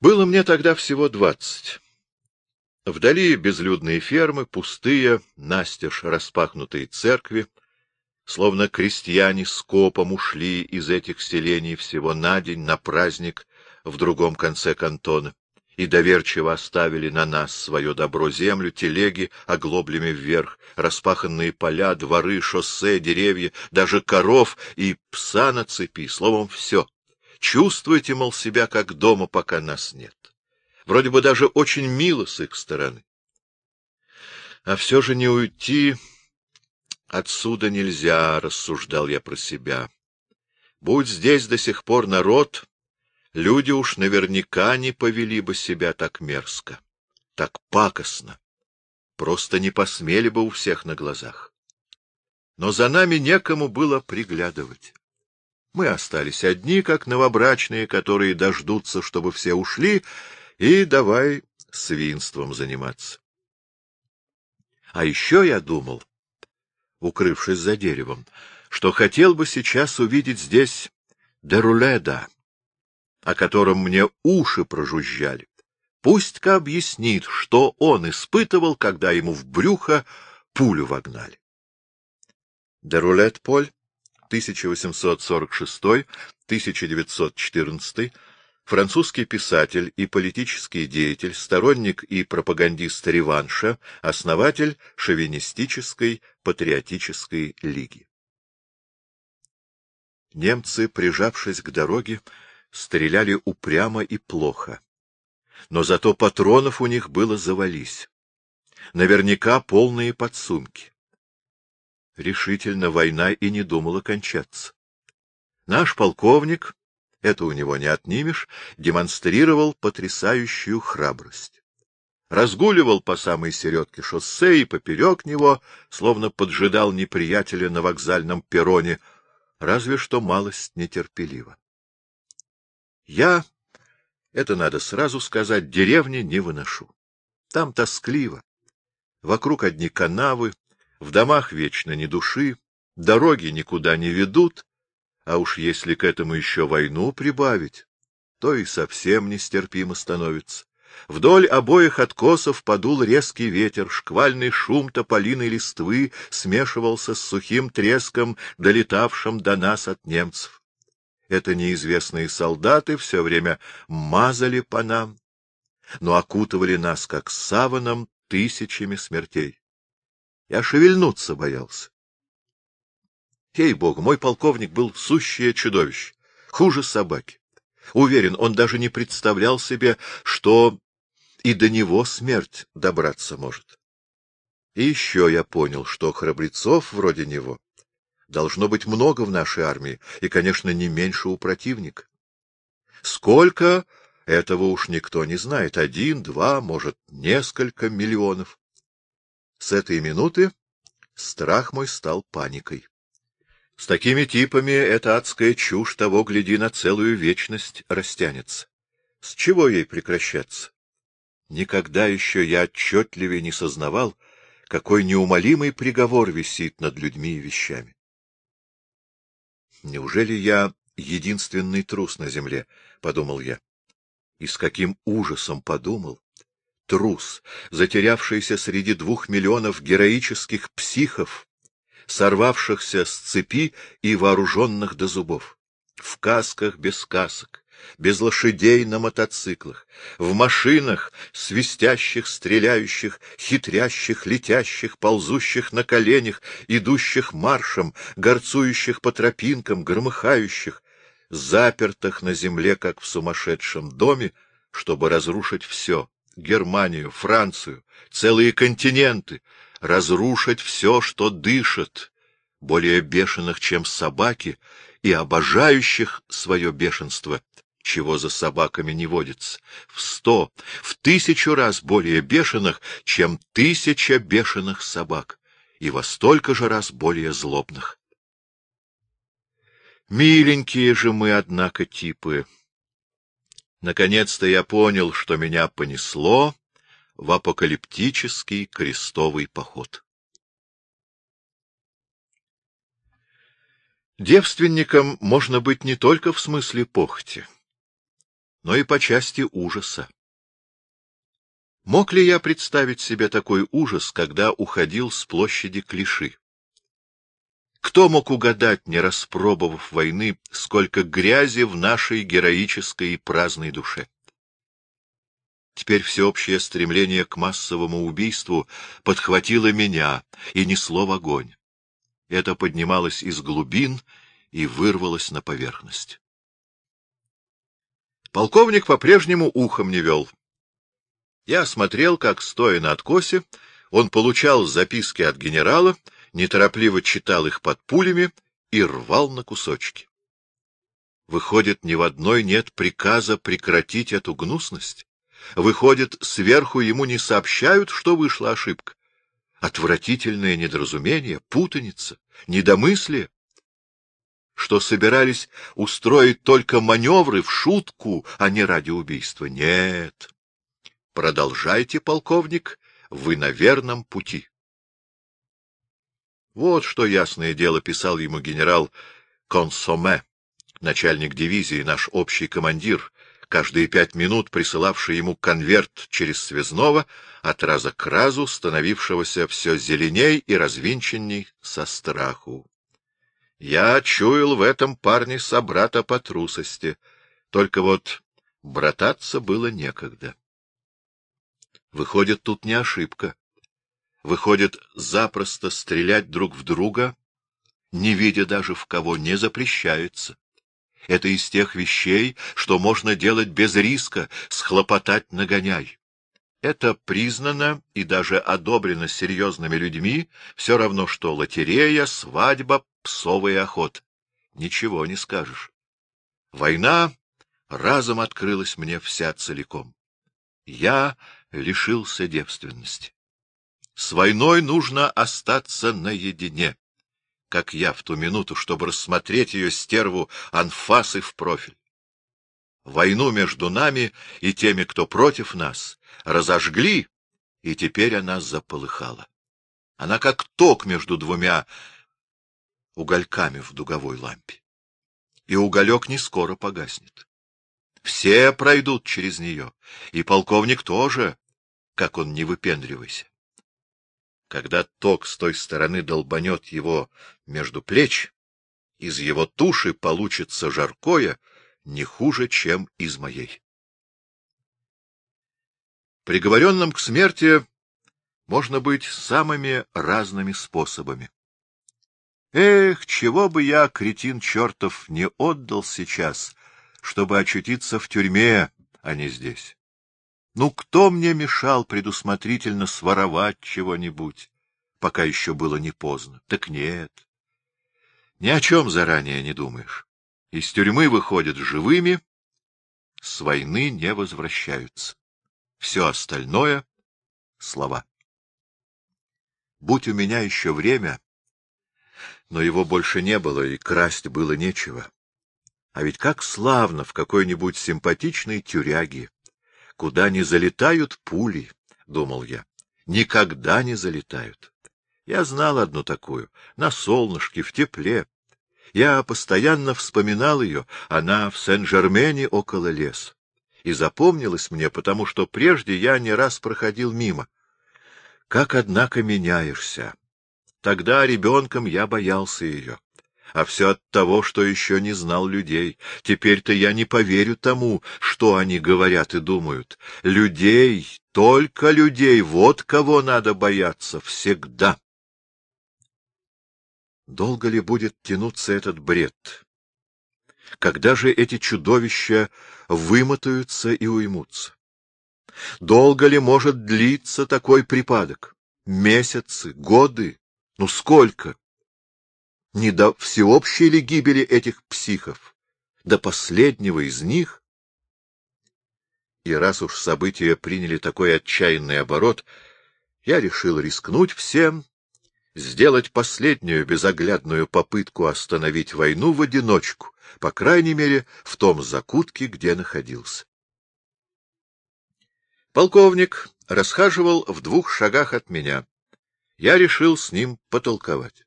Было мне тогда всего двадцать. Вдали безлюдные фермы, пустые, настежь распахнутые церкви, словно крестьяне скопом ушли из этих селений всего на день, на праздник в другом конце кантона, и доверчиво оставили на нас свое добро землю, телеги оглоблями вверх, распаханные поля, дворы, шоссе, деревья, даже коров и пса на цепи, словом, все. Чувствуйте, мол, себя как дома, пока нас нет. Вроде бы даже очень мило с их стороны. А все же не уйти отсюда нельзя, — рассуждал я про себя. Будь здесь до сих пор народ, люди уж наверняка не повели бы себя так мерзко, так пакостно. Просто не посмели бы у всех на глазах. Но за нами некому было приглядывать. Мы остались одни, как новобрачные, которые дождутся, чтобы все ушли, и давай свинством заниматься. А еще я думал, укрывшись за деревом, что хотел бы сейчас увидеть здесь Деруледа, о котором мне уши прожужжали. Пусть-ка объяснит, что он испытывал, когда ему в брюхо пулю вогнали. Дерулет Поль, 1846-1914, французский писатель и политический деятель, сторонник и пропагандист реванша, основатель шовинистической патриотической лиги. Немцы, прижавшись к дороге, стреляли упрямо и плохо. Но зато патронов у них было завались. Наверняка полные подсумки. Решительно война и не думала кончаться. Наш полковник это у него не отнимешь, демонстрировал потрясающую храбрость. Разгуливал по самой середке шоссе и поперек него, словно поджидал неприятеля на вокзальном перроне, разве что малость нетерпеливо. Я, это надо сразу сказать, деревни не выношу. Там тоскливо. Вокруг одни канавы, в домах вечно ни души, дороги никуда не ведут, а уж если к этому еще войну прибавить, то и совсем нестерпимо становится. Вдоль обоих откосов подул резкий ветер, шквальный шум тополиной листвы смешивался с сухим треском, долетавшим до нас от немцев. Это неизвестные солдаты все время мазали по нам, но окутывали нас, как саваном, тысячами смертей. Я шевельнуться боялся. Ей-богу, мой полковник был сущее чудовище, хуже собаки. Уверен, он даже не представлял себе, что и до него смерть добраться может. И еще я понял, что храбрецов вроде него должно быть много в нашей армии, и, конечно, не меньше у противника. Сколько, этого уж никто не знает, один, два, может, несколько миллионов. С этой минуты страх мой стал паникой. С такими типами эта адская чушь того, гляди, на целую вечность растянется. С чего ей прекращаться? Никогда еще я отчетливее не сознавал, какой неумолимый приговор висит над людьми и вещами. Неужели я единственный трус на земле? — подумал я. И с каким ужасом подумал. Трус, затерявшийся среди двух миллионов героических психов, сорвавшихся с цепи и вооруженных до зубов. В касках без касок, без лошадей на мотоциклах, в машинах, свистящих, стреляющих, хитрящих, летящих, ползущих на коленях, идущих маршем, горцующих по тропинкам, громыхающих, запертых на земле, как в сумасшедшем доме, чтобы разрушить все — Германию, Францию, целые континенты, разрушить все, что дышит, более бешеных, чем собаки, и обожающих свое бешенство, чего за собаками не водится, в сто, в тысячу раз более бешеных, чем тысяча бешеных собак, и во столько же раз более злобных. Миленькие же мы, однако, типы. Наконец-то я понял, что меня понесло, в апокалиптический крестовый поход. Девственником можно быть не только в смысле похоти, но и по части ужаса. Мог ли я представить себе такой ужас, когда уходил с площади Клиши? Кто мог угадать, не распробовав войны, сколько грязи в нашей героической и праздной душе? Теперь всеобщее стремление к массовому убийству подхватило меня и несло в огонь. Это поднималось из глубин и вырвалось на поверхность. Полковник по-прежнему ухом не вел. Я смотрел, как, стоя на откосе, он получал записки от генерала, неторопливо читал их под пулями и рвал на кусочки. Выходит, ни в одной нет приказа прекратить эту гнусность. Выходит, сверху ему не сообщают, что вышла ошибка. Отвратительное недоразумение, путаница, недомыслие. Что собирались устроить только маневры в шутку, а не ради убийства. Нет. Продолжайте, полковник, вы на верном пути. Вот что ясное дело писал ему генерал Консоме, начальник дивизии, наш общий командир, каждые пять минут присылавший ему конверт через связного, от раза к разу становившегося все зеленей и развинченней со страху. Я чуял в этом парне собрата по трусости, только вот брататься было некогда. Выходит, тут не ошибка. Выходит, запросто стрелять друг в друга, не видя даже в кого, не запрещается. Это из тех вещей, что можно делать без риска, схлопотать нагоняй. Это признано и даже одобрено серьезными людьми, все равно что лотерея, свадьба, псовый охот. Ничего не скажешь. Война разом открылась мне вся целиком. Я лишился девственности. С войной нужно остаться наедине, как я в ту минуту, чтобы рассмотреть ее стерву анфасы в профиль. Войну между нами и теми, кто против нас, разожгли, и теперь она заполыхала. Она как ток между двумя угольками в дуговой лампе. И уголек не скоро погаснет. Все пройдут через нее, и полковник тоже, как он не выпендривайся. Когда ток с той стороны долбанет его между плеч, из его туши получится жаркое, не хуже, чем из моей. Приговоренным к смерти можно быть самыми разными способами. Эх, чего бы я, кретин чертов, не отдал сейчас чтобы очутиться в тюрьме, а не здесь. Ну, кто мне мешал предусмотрительно своровать чего-нибудь, пока еще было не поздно? Так нет. Ни о чем заранее не думаешь. Из тюрьмы выходят живыми, с войны не возвращаются. Все остальное — слова. Будь у меня еще время, но его больше не было, и красть было нечего. А ведь как славно в какой-нибудь симпатичной тюряге, куда не залетают пули, — думал я, — никогда не залетают. Я знал одну такую, на солнышке, в тепле. Я постоянно вспоминал ее, она в Сен-Жермене около леса. И запомнилась мне, потому что прежде я не раз проходил мимо. Как, однако, меняешься. Тогда ребенком я боялся ее а все от того, что еще не знал людей. Теперь-то я не поверю тому, что они говорят и думают. Людей, только людей, вот кого надо бояться всегда. Долго ли будет тянуться этот бред? Когда же эти чудовища вымотаются и уймутся? Долго ли может длиться такой припадок? Месяцы, годы? Ну сколько? Не до всеобщей ли гибели этих психов, до последнего из них? И раз уж события приняли такой отчаянный оборот, я решил рискнуть всем, сделать последнюю безоглядную попытку остановить войну в одиночку, по крайней мере, в том закутке, где находился. Полковник расхаживал в двух шагах от меня. Я решил с ним потолковать.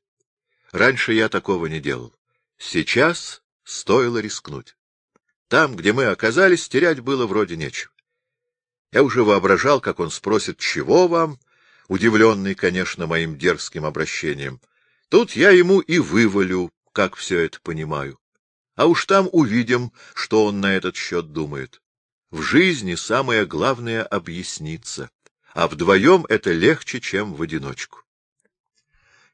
Раньше я такого не делал. Сейчас стоило рискнуть. Там, где мы оказались, терять было вроде нечего. Я уже воображал, как он спросит, чего вам, удивленный, конечно, моим дерзким обращением. Тут я ему и вывалю, как все это понимаю. А уж там увидим, что он на этот счет думает. В жизни самое главное — объясниться, а вдвоем это легче, чем в одиночку.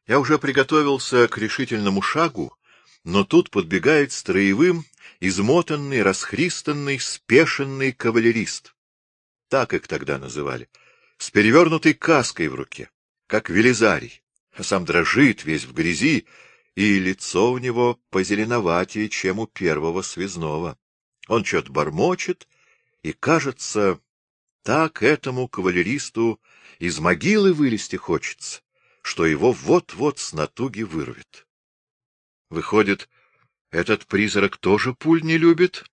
Я уже приготовился к решительному шагу, но тут подбегает строевым измотанный, расхристанный, спешенный кавалерист. Так их тогда называли. С перевернутой каской в руке, как велизарий, а сам дрожит весь в грязи, и лицо у него позеленоватее, чем у первого связного. Он что-то бормочет, и, кажется, так этому кавалеристу из могилы вылезти хочется, что его вот-вот с натуги вырвет. Выходит, этот призрак тоже пуль не любит?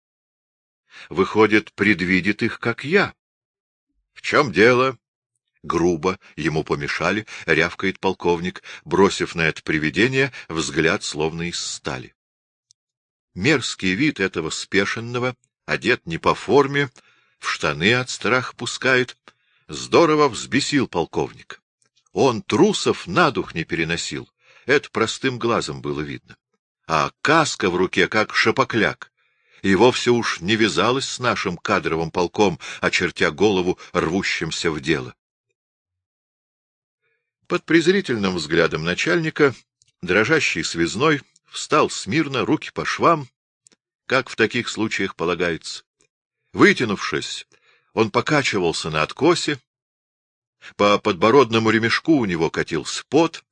Выходит, предвидит их, как я. — В чем дело? Грубо ему помешали, рявкает полковник, бросив на это привидение взгляд словно из стали. Мерзкий вид этого спешенного, одет не по форме, в штаны от страха пускает, здорово взбесил полковник. Он трусов на дух не переносил, это простым глазом было видно а каска в руке, как шапокляк, и вовсе уж не вязалась с нашим кадровым полком, очертя голову рвущимся в дело. Под презрительным взглядом начальника дрожащий связной встал смирно, руки по швам, как в таких случаях полагается. Вытянувшись, он покачивался на откосе, по подбородному ремешку у него катился пот,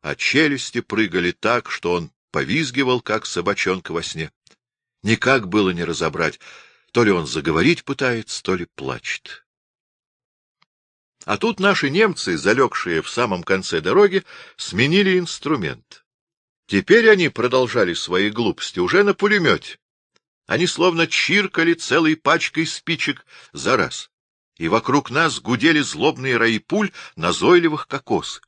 а челюсти прыгали так, что он повизгивал, как собачонка во сне. Никак было не разобрать, то ли он заговорить пытается, то ли плачет. А тут наши немцы, залегшие в самом конце дороги, сменили инструмент. Теперь они продолжали свои глупости уже на пулемете. Они словно чиркали целой пачкой спичек за раз, и вокруг нас гудели злобные раи пуль, назойливых кокос.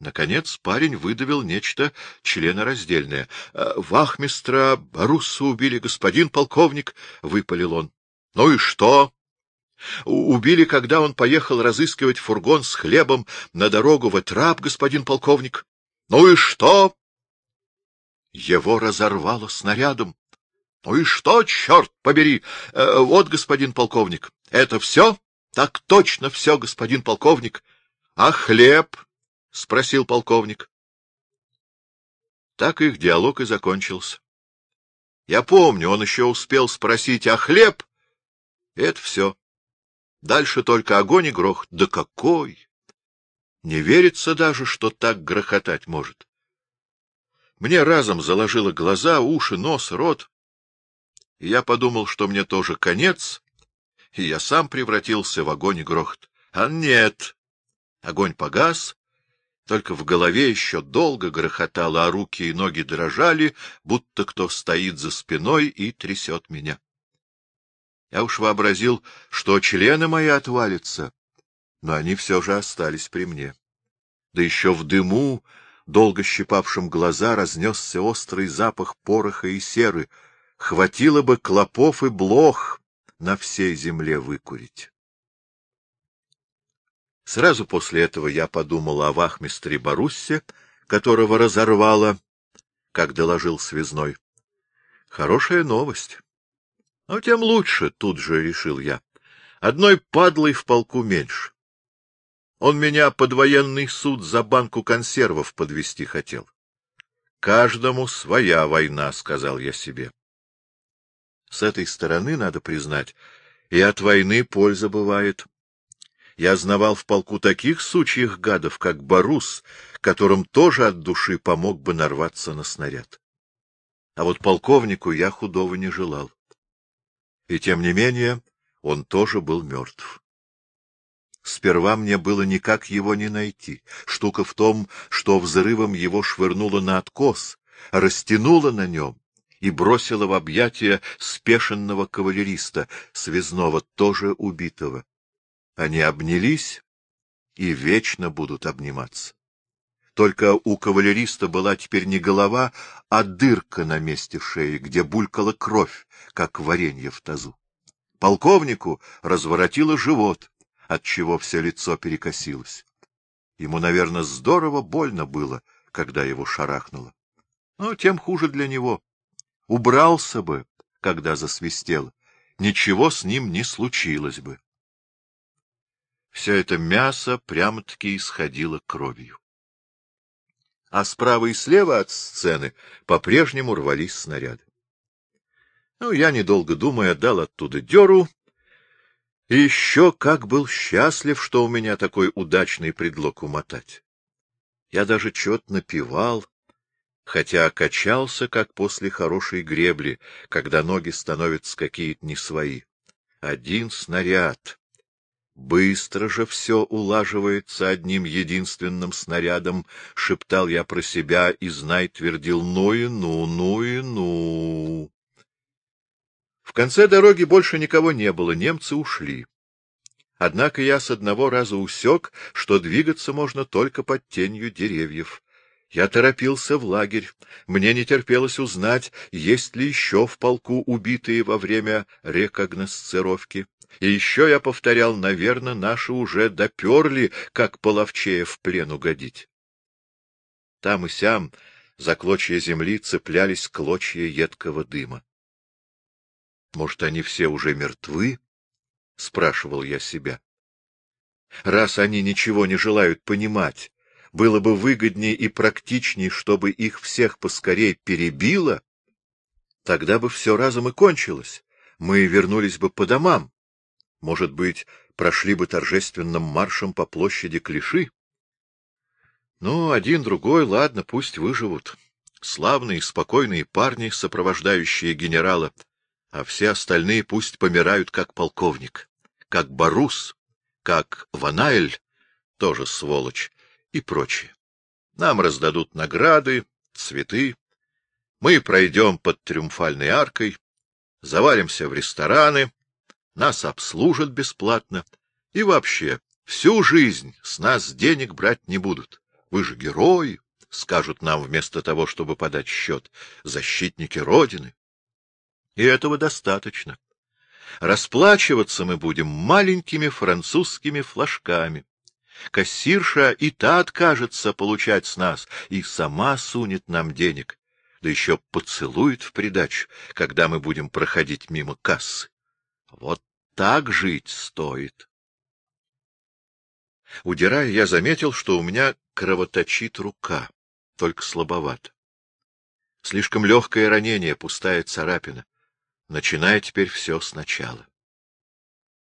Наконец парень выдавил нечто членораздельное. «Э, — Вахмистра Баруса убили, господин полковник, — выпалил он. — Ну и что? — Убили, когда он поехал разыскивать фургон с хлебом на дорогу в Этрап, господин полковник. — Ну и что? — Его разорвало снарядом. — Ну и что, черт побери? Э, вот, господин полковник, это все? — Так точно все, господин полковник. — А хлеб? —— спросил полковник. Так их диалог и закончился. Я помню, он еще успел спросить, а хлеб? Это все. Дальше только огонь и грохот. Да какой! Не верится даже, что так грохотать может. Мне разом заложило глаза, уши, нос, рот. И я подумал, что мне тоже конец, и я сам превратился в огонь и грохот. А нет! Огонь погас, только в голове еще долго грохотало, а руки и ноги дрожали, будто кто стоит за спиной и трясет меня. Я уж вообразил, что члены мои отвалятся, но они все же остались при мне. Да еще в дыму, долго щипавшем глаза, разнесся острый запах пороха и серы. Хватило бы клопов и блох на всей земле выкурить. Сразу после этого я подумал о вахмистре Баруссе, которого разорвало, как доложил связной. Хорошая новость. Но тем лучше, тут же решил я. Одной падлой в полку меньше. Он меня под военный суд за банку консервов подвести хотел. Каждому своя война, — сказал я себе. С этой стороны, надо признать, и от войны польза бывает. Я знавал в полку таких сучьих гадов, как Барус, которым тоже от души помог бы нарваться на снаряд. А вот полковнику я худого не желал. И тем не менее он тоже был мертв. Сперва мне было никак его не найти. Штука в том, что взрывом его швырнуло на откос, растянуло на нем и бросило в объятия спешенного кавалериста, связного, тоже убитого. Они обнялись и вечно будут обниматься. Только у кавалериста была теперь не голова, а дырка на месте шеи, где булькала кровь, как варенье в тазу. Полковнику разворотило живот, отчего все лицо перекосилось. Ему, наверное, здорово больно было, когда его шарахнуло. Но тем хуже для него. Убрался бы, когда засвистел, ничего с ним не случилось бы. Все это мясо прямо-таки исходило кровью. А справа и слева от сцены по-прежнему рвались снаряды. Ну, я, недолго думая, дал оттуда дёру, и еще как был счастлив, что у меня такой удачный предлог умотать. Я даже чет напевал, хотя качался, как после хорошей гребли, когда ноги становятся какие-то не свои. Один снаряд. Быстро же все улаживается одним единственным снарядом, — шептал я про себя и, знай, твердил, ну и ну, ну и ну. В конце дороги больше никого не было, немцы ушли. Однако я с одного раза усек, что двигаться можно только под тенью деревьев. Я торопился в лагерь. Мне не терпелось узнать, есть ли еще в полку убитые во время рекогносцировки. И еще я повторял, наверное, наши уже доперли, как половчее в плен угодить. Там и сям за клочья земли цеплялись клочья едкого дыма. Может, они все уже мертвы? — спрашивал я себя. Раз они ничего не желают понимать, было бы выгоднее и практичнее, чтобы их всех поскорей перебило, тогда бы все разом и кончилось, мы вернулись бы по домам, может быть, прошли бы торжественным маршем по площади Клиши. Ну, один, другой, ладно, пусть выживут. Славные, спокойные парни, сопровождающие генерала, а все остальные пусть помирают как полковник, как Барус, как Ванаэль, тоже сволочь, и прочее. Нам раздадут награды, цветы, мы пройдем под Триумфальной аркой, завалимся в рестораны, нас обслужат бесплатно, и вообще всю жизнь с нас денег брать не будут. Вы же герои, скажут нам вместо того, чтобы подать счет, защитники Родины. И этого достаточно. Расплачиваться мы будем маленькими французскими флажками. Кассирша и та откажется получать с нас и сама сунет нам денег, да еще поцелует в придачу, когда мы будем проходить мимо кассы. Вот так жить стоит. Удирая, я заметил, что у меня кровоточит рука, только слабовато. Слишком легкое ранение, пустая царапина начиная теперь все сначала.